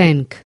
thank.